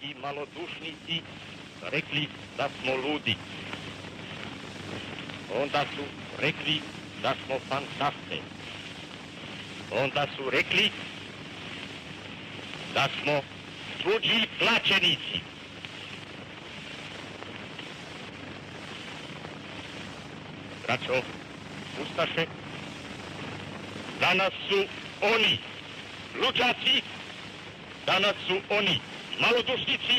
ti malodušnici rekli da smo ludi. Onda su rekli da smo fantaste. Onda su rekli da smo tuđi plaćenici. Braćo, Ustaše, danas su oni, luđaci, danas su oni, malodušnici,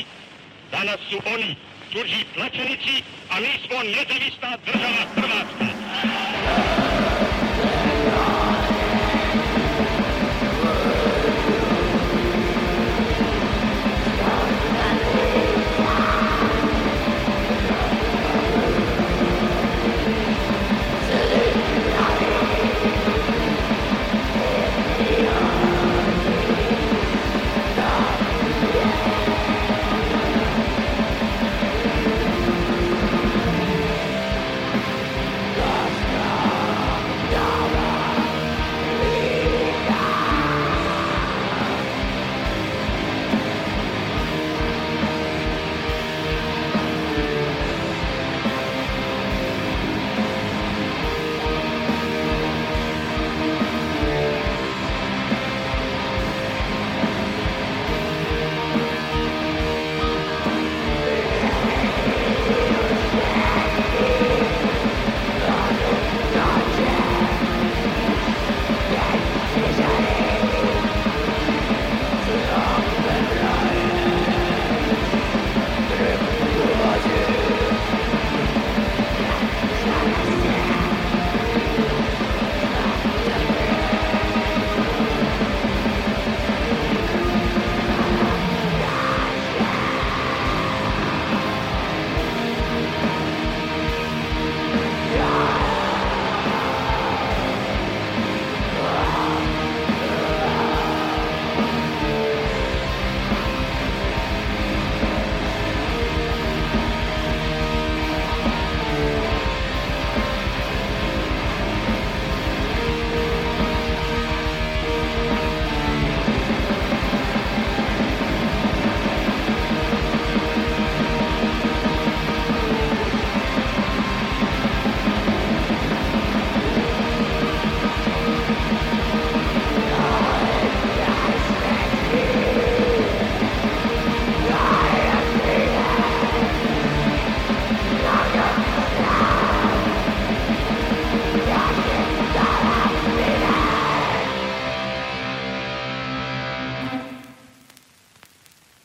danas su oni, tuđi plaćenici, a mi smo nezavisna država Hrvatska.